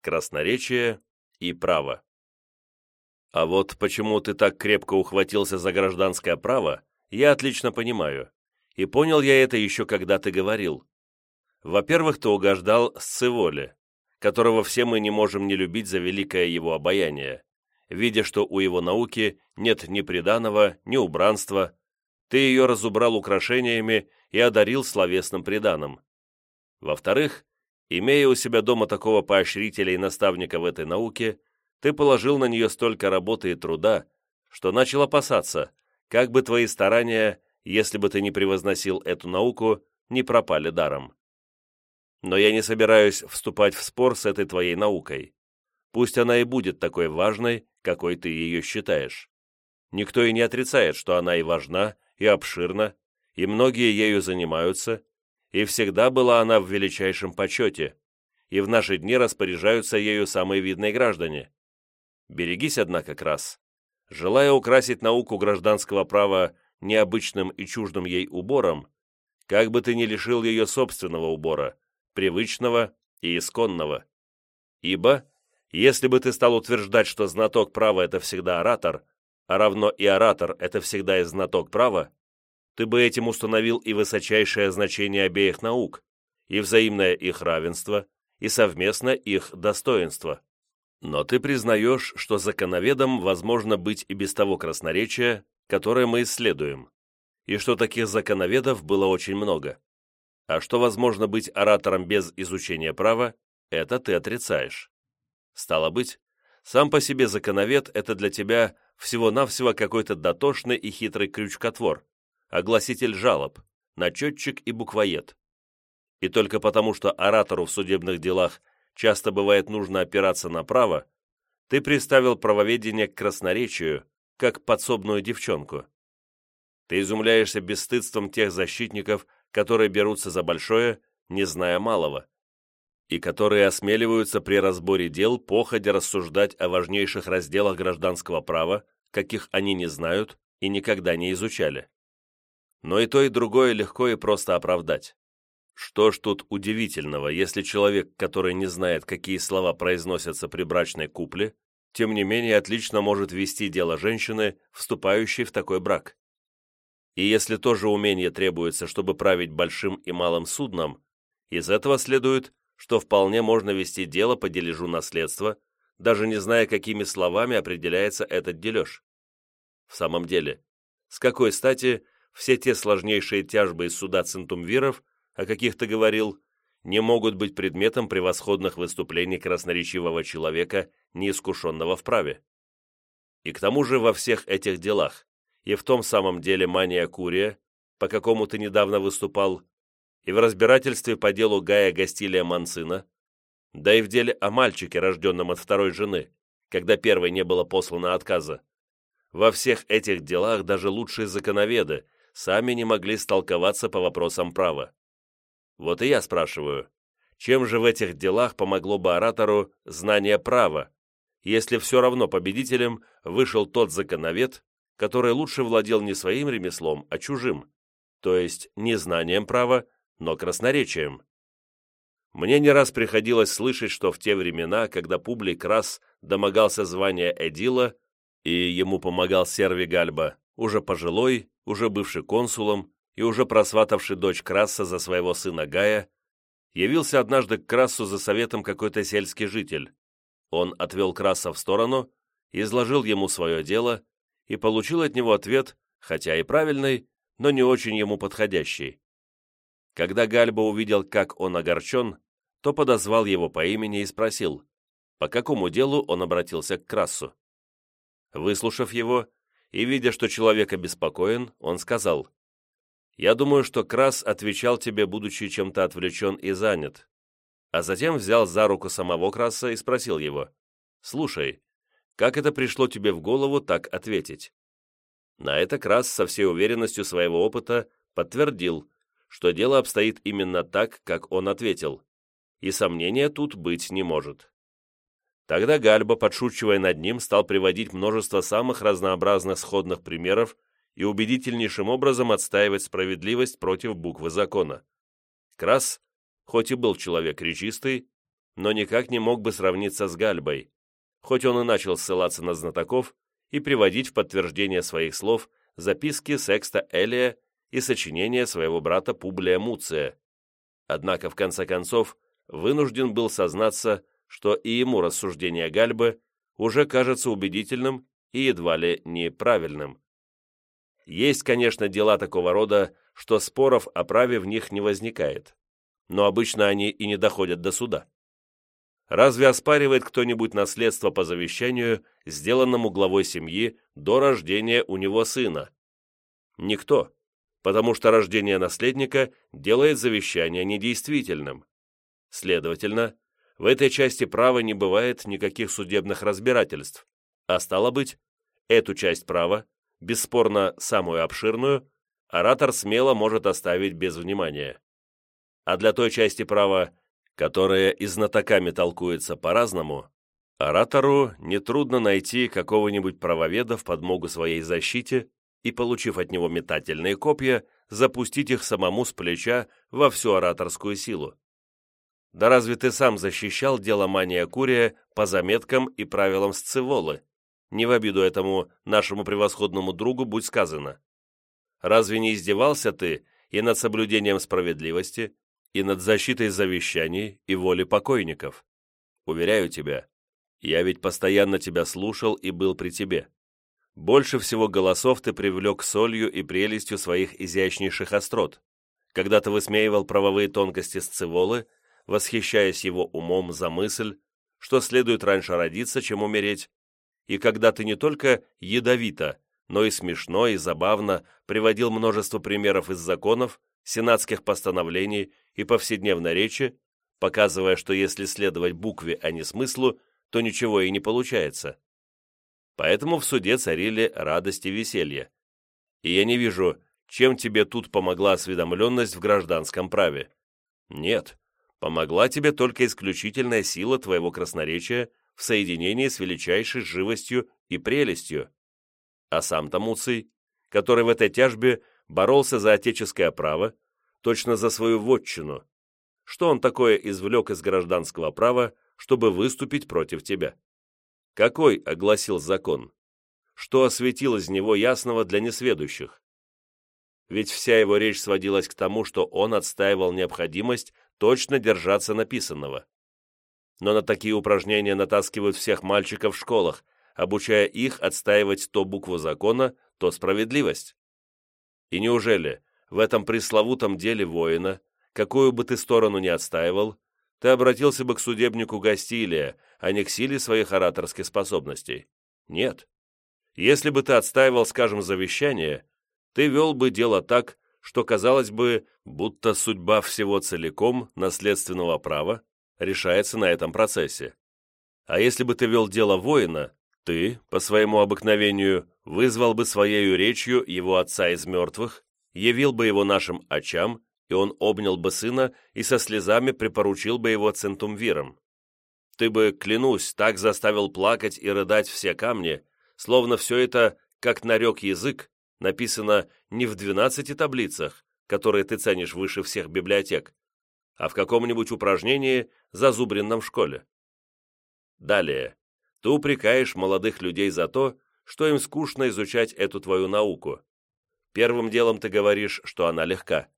красноречие и право. А вот почему ты так крепко ухватился за гражданское право, я отлично понимаю. И понял я это еще когда ты говорил. Во-первых, ты угождал Сцеволе, которого все мы не можем не любить за великое его обаяние, видя, что у его науки нет ни приданого, ни убранства, ты ее разубрал украшениями и одарил словесным приданым. Во-вторых, имея у себя дома такого поощрителя и наставника в этой науке, ты положил на нее столько работы и труда, что начал опасаться, как бы твои старания, если бы ты не превозносил эту науку, не пропали даром. Но я не собираюсь вступать в спор с этой твоей наукой. Пусть она и будет такой важной, какой ты ее считаешь. Никто и не отрицает, что она и важна, и обширна, и многие ею занимаются, и всегда была она в величайшем почете, и в наши дни распоряжаются ею самые видные граждане. Берегись, однако, крас. Желая украсить науку гражданского права необычным и чуждым ей убором, как бы ты ни лишил ее собственного убора, привычного и исконного. Ибо, если бы ты стал утверждать, что знаток права – это всегда оратор, а равно и оратор – это всегда и знаток права, ты бы этим установил и высочайшее значение обеих наук, и взаимное их равенство, и совместно их достоинство. Но ты признаешь, что законоведом возможно быть и без того красноречия, которое мы исследуем, и что таких законоведов было очень много. А что возможно быть оратором без изучения права, это ты отрицаешь. Стало быть, сам по себе законовед – это для тебя всего-навсего какой-то дотошный и хитрый крючкотвор, огласитель жалоб, начетчик и буквоед. И только потому, что оратору в судебных делах часто бывает нужно опираться на право, ты приставил правоведение к красноречию, как подсобную девчонку. Ты изумляешься бесстыдством тех защитников, которые берутся за большое, не зная малого, и которые осмеливаются при разборе дел походя рассуждать о важнейших разделах гражданского права, каких они не знают и никогда не изучали. Но и то, и другое легко и просто оправдать. Что ж тут удивительного, если человек, который не знает, какие слова произносятся при брачной купле, тем не менее отлично может вести дело женщины, вступающей в такой брак. И если тоже умение требуется, чтобы править большим и малым судном, из этого следует, что вполне можно вести дело по дележу наследства, даже не зная, какими словами определяется этот дележ. В самом деле, с какой стати все те сложнейшие тяжбы из суда центумвиров, о каких ты говорил, не могут быть предметом превосходных выступлений красноречивого человека, неискушенного в праве. И к тому же во всех этих делах, и в том самом деле мания Курия, по какому ты недавно выступал, и в разбирательстве по делу Гая Гастилия Мансина, да и в деле о мальчике, рожденном от второй жены, когда первой не было послано отказа. Во всех этих делах даже лучшие законоведы сами не могли столковаться по вопросам права. Вот и я спрашиваю, чем же в этих делах помогло бы оратору знание права, если все равно победителем вышел тот законовед, который лучше владел не своим ремеслом, а чужим, то есть не знанием права, но красноречием. Мне не раз приходилось слышать, что в те времена, когда Публий Крас домогался звания Эдила, и ему помогал Серви Гальба, уже пожилой, уже бывший консулом и уже просватавший дочь Краса за своего сына Гая, явился однажды к Красу за советом какой-то сельский житель. Он отвел Краса в сторону, изложил ему свое дело и получил от него ответ, хотя и правильный, но не очень ему подходящий. Когда Гальба увидел, как он огорчен, то подозвал его по имени и спросил, по какому делу он обратился к Красу. Выслушав его, и, видя, что человек обеспокоен, он сказал, «Я думаю, что Крас отвечал тебе, будучи чем-то отвлечен и занят». А затем взял за руку самого Краса и спросил его, «Слушай, как это пришло тебе в голову так ответить?» На это Крас со всей уверенностью своего опыта подтвердил, что дело обстоит именно так, как он ответил, и сомнения тут быть не может. Тогда Гальба, подшучивая над ним, стал приводить множество самых разнообразных сходных примеров и убедительнейшим образом отстаивать справедливость против буквы закона. Крас, хоть и был человек речистый, но никак не мог бы сравниться с Гальбой, хоть он и начал ссылаться на знатоков и приводить в подтверждение своих слов записки Секста Элия и сочинения своего брата Публия Муция. Однако, в конце концов, вынужден был сознаться, что и ему рассуждение Гальбы уже кажется убедительным и едва ли неправильным. Есть, конечно, дела такого рода, что споров о праве в них не возникает, но обычно они и не доходят до суда. Разве оспаривает кто-нибудь наследство по завещанию, сделанному главой семьи до рождения у него сына? Никто, потому что рождение наследника делает завещание недействительным. Следовательно, в этой части права не бывает никаких судебных разбирательств, а стало быть, эту часть права, бесспорно самую обширную, оратор смело может оставить без внимания. А для той части права, которая и знатоками толкуется по-разному, оратору нетрудно найти какого-нибудь правоведа в подмогу своей защите и, получив от него метательные копья, запустить их самому с плеча во всю ораторскую силу. Да разве ты сам защищал дело Мания Курия по заметкам и правилам Сцеволы? Не в обиду этому нашему превосходному другу будь сказано. Разве не издевался ты и над соблюдением справедливости, и над защитой завещаний и воли покойников? Уверяю тебя, я ведь постоянно тебя слушал и был при тебе. Больше всего голосов ты привлек солью и прелестью своих изящнейших острот, когда ты высмеивал правовые тонкости Сцеволы, восхищаясь его умом за мысль, что следует раньше родиться, чем умереть, и когда ты не только ядовито, но и смешно и забавно приводил множество примеров из законов, сенатских постановлений и повседневной речи, показывая, что если следовать букве, а не смыслу, то ничего и не получается. Поэтому в суде царили радость и веселье. И я не вижу, чем тебе тут помогла осведомленность в гражданском праве. Нет, помогла тебе только исключительная сила твоего красноречия в соединении с величайшей живостью и прелестью. А сам-то Муций, который в этой тяжбе боролся за отеческое право, точно за свою вотчину, что он такое извлек из гражданского права, чтобы выступить против тебя? Какой огласил закон? Что осветил из него ясного для несведущих? Ведь вся его речь сводилась к тому, что он отстаивал необходимость точно держаться написанного. Но на такие упражнения натаскивают всех мальчиков в школах, обучая их отстаивать то букву закона, то справедливость. И неужели в этом пресловутом деле воина, какую бы ты сторону ни отстаивал, ты обратился бы к судебнику Гастилия, а не к силе своих ораторских способностей. Нет. Если бы ты отстаивал, скажем, завещание, ты вел бы дело так, что казалось бы, будто судьба всего целиком наследственного права решается на этом процессе. А если бы ты вел дело воина, ты, по своему обыкновению, вызвал бы своей речью его отца из мертвых, явил бы его нашим очам и он обнял бы сына и со слезами припоручил бы его центумвирам. Ты бы, клянусь, так заставил плакать и рыдать все камни, словно все это, как нарек язык, написано не в двенадцати таблицах, которые ты ценишь выше всех библиотек, а в каком-нибудь упражнении, зазубренном в школе. Далее. Ты упрекаешь молодых людей за то, что им скучно изучать эту твою науку. Первым делом ты говоришь, что она легка.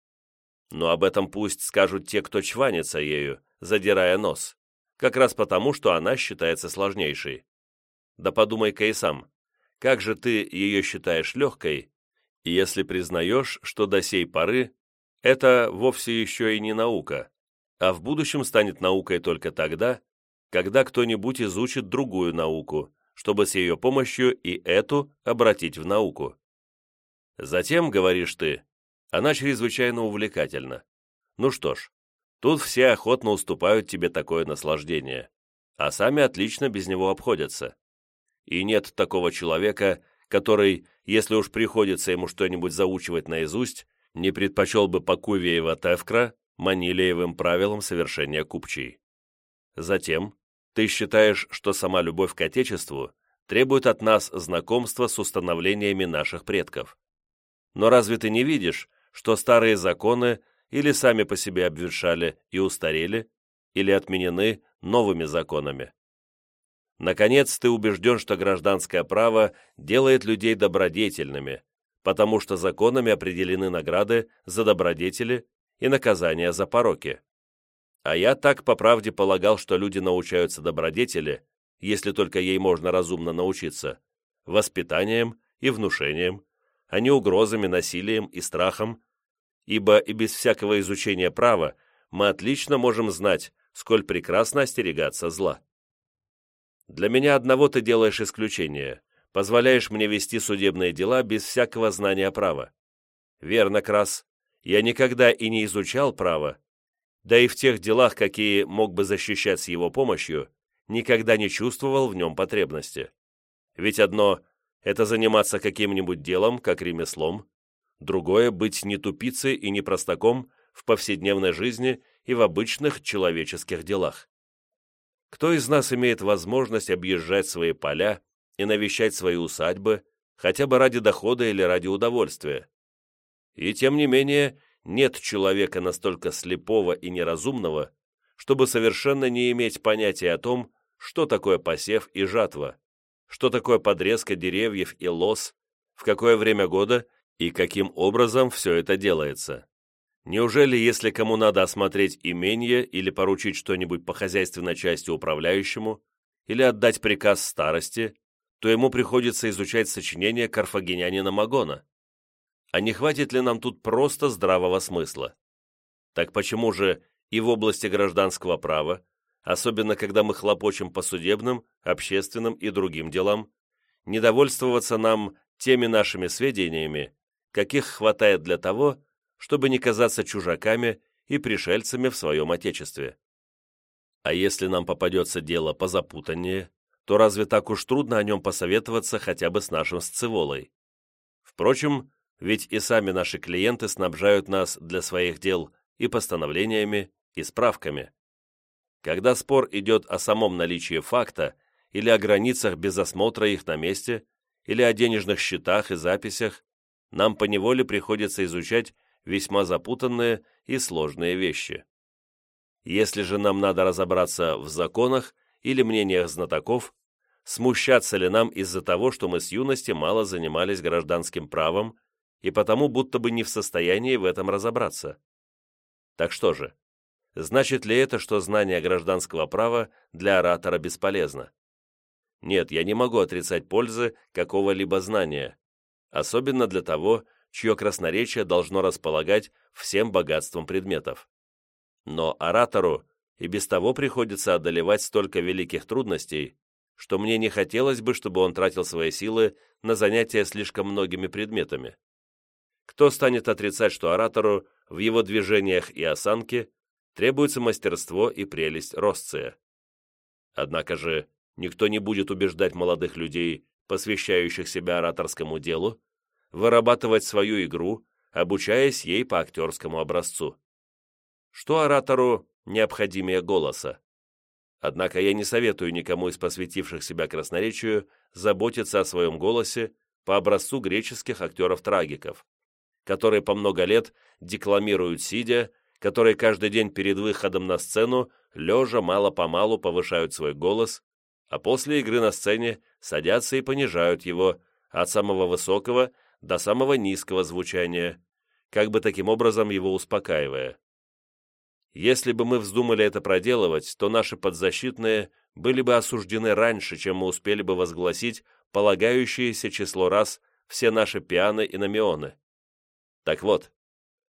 Но об этом пусть скажут те, кто чванится ею, задирая нос, как раз потому, что она считается сложнейшей. Да подумай-ка и сам, как же ты ее считаешь легкой, если признаешь, что до сей поры это вовсе еще и не наука, а в будущем станет наукой только тогда, когда кто-нибудь изучит другую науку, чтобы с ее помощью и эту обратить в науку. Затем, говоришь ты, она чрезвычайно увлекательна. Ну что ж, тут все охотно уступают тебе такое наслаждение, а сами отлично без него обходятся. И нет такого человека, который, если уж приходится ему что-нибудь заучивать наизусть, не предпочел бы Покувеева Тевкра Манилеевым правилам совершения купчей. Затем, ты считаешь, что сама любовь к Отечеству требует от нас знакомства с установлениями наших предков. Но разве ты не видишь, что старые законы или сами по себе обветшали и устарели, или отменены новыми законами. Наконец, ты убежден, что гражданское право делает людей добродетельными, потому что законами определены награды за добродетели и наказания за пороки. А я так по правде полагал, что люди научаются добродетели, если только ей можно разумно научиться, воспитанием и внушением, а не угрозами, насилием и страхом, ибо и без всякого изучения права мы отлично можем знать, сколь прекрасно остерегаться зла. Для меня одного ты делаешь исключение, позволяешь мне вести судебные дела без всякого знания права. Верно, Крас, я никогда и не изучал право, да и в тех делах, какие мог бы защищать с его помощью, никогда не чувствовал в нем потребности. Ведь одно – это заниматься каким-нибудь делом, как ремеслом, другое – быть не тупицей и не простаком в повседневной жизни и в обычных человеческих делах. Кто из нас имеет возможность объезжать свои поля и навещать свои усадьбы, хотя бы ради дохода или ради удовольствия? И тем не менее, нет человека настолько слепого и неразумного, чтобы совершенно не иметь понятия о том, что такое посев и жатва, что такое подрезка деревьев и лос, в какое время года и каким образом все это делается. Неужели, если кому надо осмотреть имение или поручить что-нибудь по хозяйственной части управляющему, или отдать приказ старости, то ему приходится изучать сочинение карфагенянина Магона? А не хватит ли нам тут просто здравого смысла? Так почему же и в области гражданского права, особенно когда мы хлопочем по судебным, общественным и другим делам, недовольствоваться нам теми нашими сведениями, каких хватает для того, чтобы не казаться чужаками и пришельцами в своем Отечестве. А если нам попадется дело позапутаннее, то разве так уж трудно о нем посоветоваться хотя бы с нашим сцеволой? Впрочем, ведь и сами наши клиенты снабжают нас для своих дел и постановлениями, и справками. Когда спор идет о самом наличии факта или о границах без осмотра их на месте, или о денежных счетах и записях, нам поневоле приходится изучать весьма запутанные и сложные вещи. Если же нам надо разобраться в законах или мнениях знатоков, смущаться ли нам из-за того, что мы с юности мало занимались гражданским правом и потому будто бы не в состоянии в этом разобраться? Так что же, значит ли это, что знание гражданского права для оратора бесполезно? Нет, я не могу отрицать пользы какого-либо знания, особенно для того, чье красноречие должно располагать всем богатством предметов. Но оратору и без того приходится одолевать столько великих трудностей, что мне не хотелось бы, чтобы он тратил свои силы на занятия слишком многими предметами. Кто станет отрицать, что оратору в его движениях и осанке требуется мастерство и прелесть росция? Однако же никто не будет убеждать молодых людей, посвящающих себя ораторскому делу, вырабатывать свою игру, обучаясь ей по актерскому образцу. Что оратору необходимее голоса? Однако я не советую никому из посвятивших себя красноречию заботиться о своем голосе по образцу греческих актеров-трагиков, которые по много лет декламируют сидя, которые каждый день перед выходом на сцену лежа мало-помалу повышают свой голос, а после игры на сцене садятся и понижают его от самого высокого до самого низкого звучания, как бы таким образом его успокаивая. Если бы мы вздумали это проделывать, то наши подзащитные были бы осуждены раньше, чем мы успели бы возгласить полагающееся число раз все наши пианы и намионы. Так вот,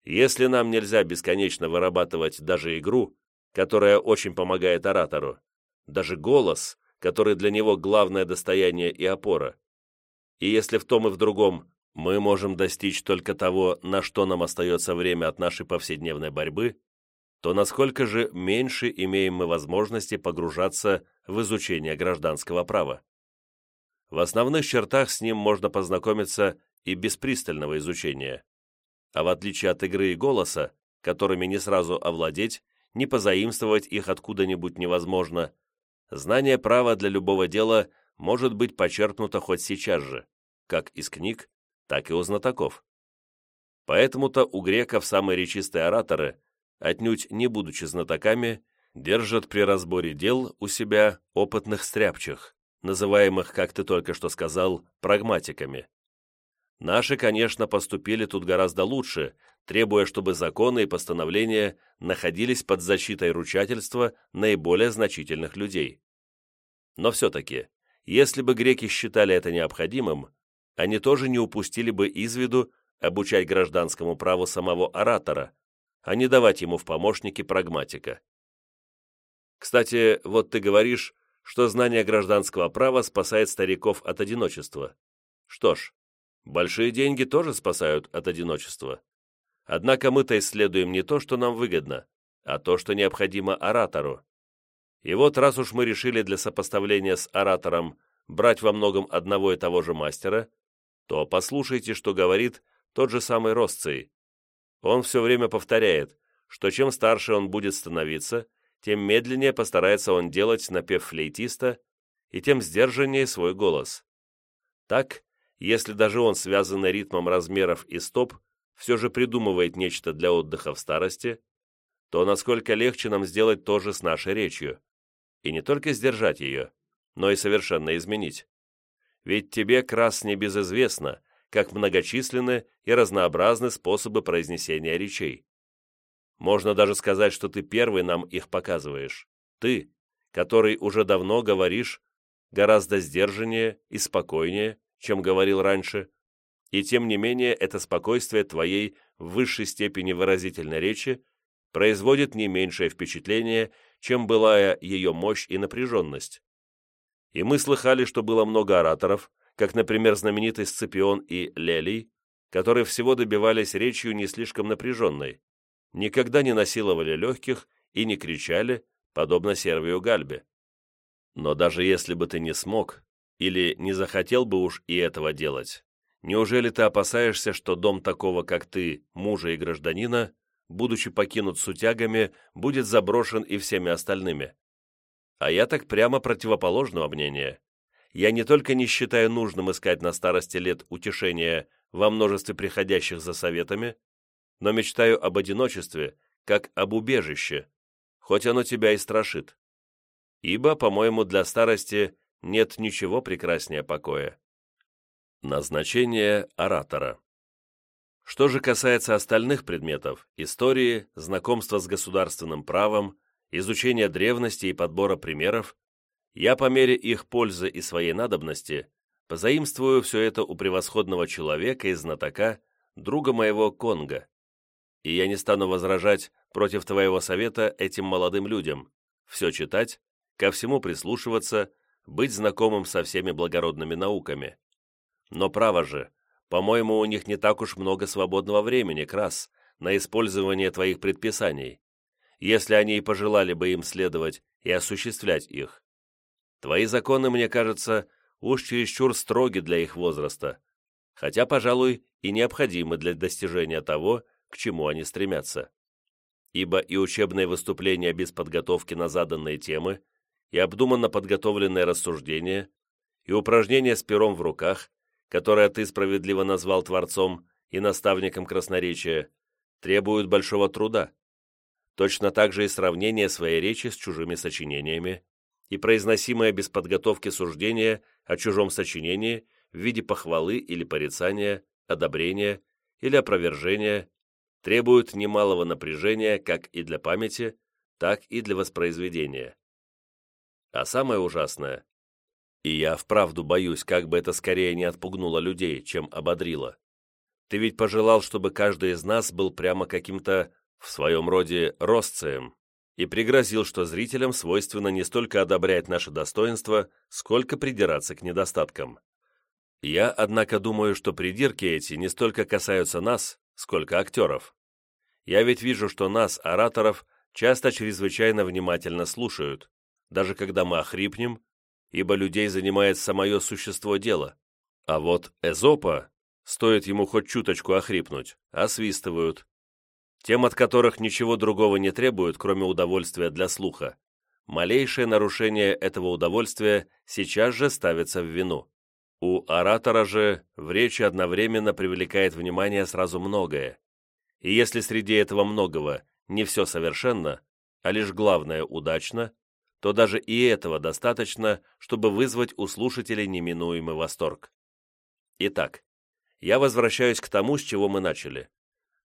если нам нельзя бесконечно вырабатывать даже игру, которая очень помогает оратору, даже голос, который для него главное достояние и опора, и если в том и в другом мы можем достичь только того, на что нам остается время от нашей повседневной борьбы, то насколько же меньше имеем мы возможности погружаться в изучение гражданского права. В основных чертах с ним можно познакомиться и без пристального изучения. А в отличие от игры и голоса, которыми не сразу овладеть, не позаимствовать их откуда-нибудь невозможно, знание права для любого дела может быть почерпнуто хоть сейчас же, как из книг, так и у знатоков. Поэтому-то у греков самые речистые ораторы, отнюдь не будучи знатоками, держат при разборе дел у себя опытных стряпчих, называемых, как ты только что сказал, прагматиками. Наши, конечно, поступили тут гораздо лучше, требуя, чтобы законы и постановления находились под защитой ручательства наиболее значительных людей. Но все-таки, если бы греки считали это необходимым, они тоже не упустили бы из виду обучать гражданскому праву самого оратора, а не давать ему в помощники прагматика. Кстати, вот ты говоришь, что знание гражданского права спасает стариков от одиночества. Что ж, большие деньги тоже спасают от одиночества. Однако мы-то исследуем не то, что нам выгодно, а то, что необходимо оратору. И вот раз уж мы решили для сопоставления с оратором брать во многом одного и того же мастера, то послушайте, что говорит тот же самый Росций. Он все время повторяет, что чем старше он будет становиться, тем медленнее постарается он делать напев флейтиста, и тем сдержаннее свой голос. Так, если даже он, связанный ритмом размеров и стоп, все же придумывает нечто для отдыха в старости, то насколько легче нам сделать то же с нашей речью. И не только сдержать ее, но и совершенно изменить. Ведь тебе, Крас, не безызвестно, как многочисленны и разнообразны способы произнесения речей. Можно даже сказать, что ты первый нам их показываешь. Ты, который уже давно говоришь гораздо сдержаннее и спокойнее, чем говорил раньше, и тем не менее это спокойствие твоей в высшей степени выразительной речи производит не меньшее впечатление, чем былая ее мощь и напряженность. И мы слыхали, что было много ораторов, как, например, знаменитый Сципион и Лелий, которые всего добивались речью не слишком напряженной, никогда не насиловали легких и не кричали, подобно Сервию Гальбе. Но даже если бы ты не смог, или не захотел бы уж и этого делать, неужели ты опасаешься, что дом такого, как ты, мужа и гражданина, будучи покинут сутягами, будет заброшен и всеми остальными? А я так прямо противоположного мнения. Я не только не считаю нужным искать на старости лет утешения во множестве приходящих за советами, но мечтаю об одиночестве, как об убежище, хоть оно тебя и страшит. Ибо, по-моему, для старости нет ничего прекраснее покоя. Назначение оратора. Что же касается остальных предметов – истории, знакомства с государственным правом, изучения древности и подбора примеров, я по мере их пользы и своей надобности позаимствую все это у превосходного человека и знатока, друга моего Конга. И я не стану возражать против твоего совета этим молодым людям, все читать, ко всему прислушиваться, быть знакомым со всеми благородными науками. Но право же, по-моему, у них не так уж много свободного времени, Крас, на использование твоих предписаний если они и пожелали бы им следовать и осуществлять их. Твои законы, мне кажется, уж чересчур строги для их возраста, хотя, пожалуй, и необходимы для достижения того, к чему они стремятся. Ибо и учебные выступления без подготовки на заданные темы, и обдуманно подготовленные рассуждения, и упражнения с пером в руках, которое ты справедливо назвал творцом и наставником красноречия, требуют большого труда, Точно так же и сравнение своей речи с чужими сочинениями и произносимое без подготовки суждение о чужом сочинении в виде похвалы или порицания, одобрения или опровержения требуют немалого напряжения как и для памяти, так и для воспроизведения. А самое ужасное, и я вправду боюсь, как бы это скорее не отпугнуло людей, чем ободрило. Ты ведь пожелал, чтобы каждый из нас был прямо каким-то в своем роде росцием, и пригрозил, что зрителям свойственно не столько одобрять наше достоинство, сколько придираться к недостаткам. Я, однако, думаю, что придирки эти не столько касаются нас, сколько актеров. Я ведь вижу, что нас, ораторов, часто чрезвычайно внимательно слушают, даже когда мы охрипнем, ибо людей занимает самое существо дела. А вот Эзопа, стоит ему хоть чуточку охрипнуть, освистывают, тем от которых ничего другого не требуют, кроме удовольствия для слуха. Малейшее нарушение этого удовольствия сейчас же ставится в вину. У оратора же в речи одновременно привлекает внимание сразу многое. И если среди этого многого не все совершенно, а лишь главное удачно, то даже и этого достаточно, чтобы вызвать у слушателей неминуемый восторг. Итак, я возвращаюсь к тому, с чего мы начали.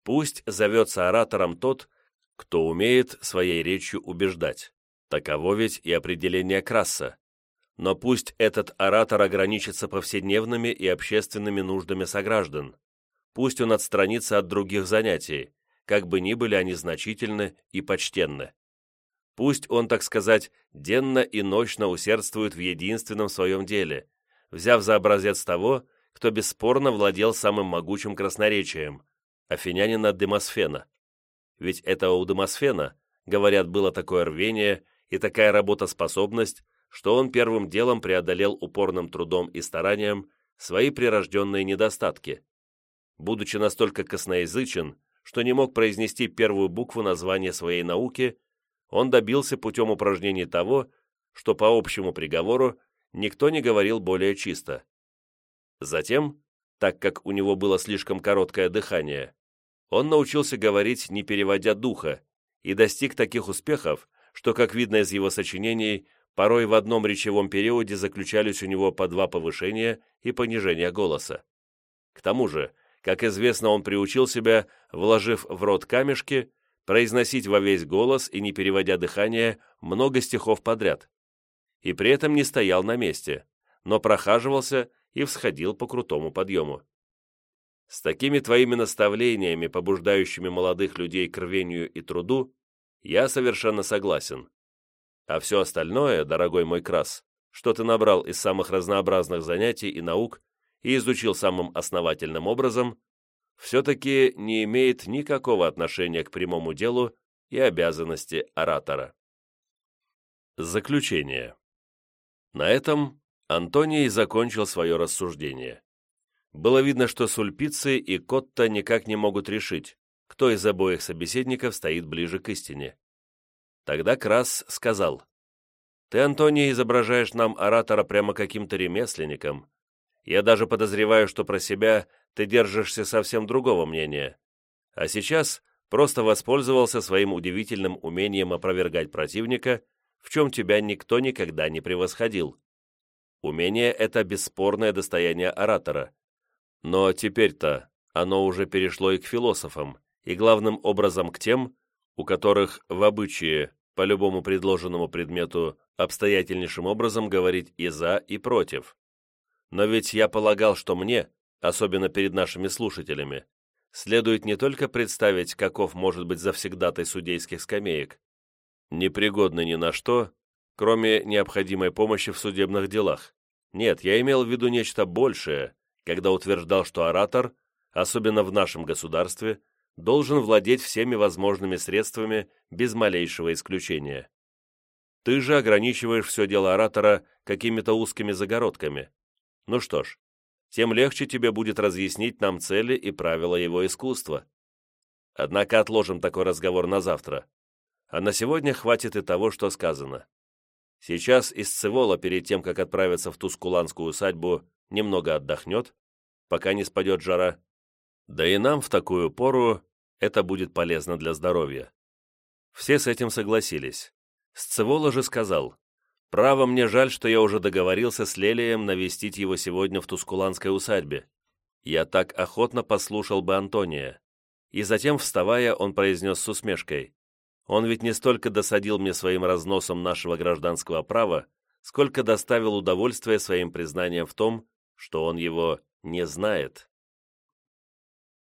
Пусть зовется оратором тот, кто умеет своей речью убеждать. Таково ведь и определение Краса. Но пусть этот оратор ограничится повседневными и общественными нуждами сограждан. Пусть он отстранится от других занятий, как бы ни были они значительны и почтенны. Пусть он, так сказать, денно и ночно усердствует в единственном своем деле, взяв за образец того, кто бесспорно владел самым могучим красноречием, афинянина Демосфена. Ведь это у Демосфена, говорят, было такое рвение и такая работоспособность, что он первым делом преодолел упорным трудом и старанием свои прирожденные недостатки. Будучи настолько косноязычен, что не мог произнести первую букву названия своей науки, он добился путем упражнений того, что по общему приговору никто не говорил более чисто. Затем, так как у него было слишком короткое дыхание, он научился говорить, не переводя духа, и достиг таких успехов, что, как видно из его сочинений, порой в одном речевом периоде заключались у него по два повышения и понижения голоса. К тому же, как известно, он приучил себя, вложив в рот камешки, произносить во весь голос и не переводя дыхание много стихов подряд. И при этом не стоял на месте, но прохаживался и всходил по крутому подъему. С такими твоими наставлениями, побуждающими молодых людей к рвению и труду, я совершенно согласен. А все остальное, дорогой мой крас, что ты набрал из самых разнообразных занятий и наук и изучил самым основательным образом, все-таки не имеет никакого отношения к прямому делу и обязанности оратора. Заключение. На этом Антоний закончил свое рассуждение. Было видно, что Сульпиций и Котта никак не могут решить, кто из обоих собеседников стоит ближе к истине. Тогда Крас сказал, «Ты, Антоний, изображаешь нам оратора прямо каким-то ремесленником. Я даже подозреваю, что про себя ты держишься совсем другого мнения. А сейчас просто воспользовался своим удивительным умением опровергать противника, в чем тебя никто никогда не превосходил. Умение — это бесспорное достояние оратора. Но теперь-то оно уже перешло и к философам, и главным образом к тем, у которых в обычае по любому предложенному предмету обстоятельнейшим образом говорить и за, и против. Но ведь я полагал, что мне, особенно перед нашими слушателями, следует не только представить, каков может быть завсегдатай судейских скамеек, непригодный ни на что, кроме необходимой помощи в судебных делах. Нет, я имел в виду нечто большее, когда утверждал, что оратор, особенно в нашем государстве, должен владеть всеми возможными средствами без малейшего исключения. Ты же ограничиваешь все дело оратора какими-то узкими загородками. Ну что ж, тем легче тебе будет разъяснить нам цели и правила его искусства. Однако отложим такой разговор на завтра. А на сегодня хватит и того, что сказано. Сейчас из Цивола, перед тем, как отправиться в Тускуланскую усадьбу, немного отдохнет, пока не спадет жара. Да и нам в такую пору это будет полезно для здоровья. Все с этим согласились. Сцевола же сказал, Право, мне жаль, что я уже договорился с Лелием навестить его сегодня в Тускуланской усадьбе. Я так охотно послушал бы Антония. И затем, вставая, он произнес с усмешкой. Он ведь не столько досадил мне своим разносом нашего гражданского права, сколько доставил удовольствие своим признанием в том, что он его не знает.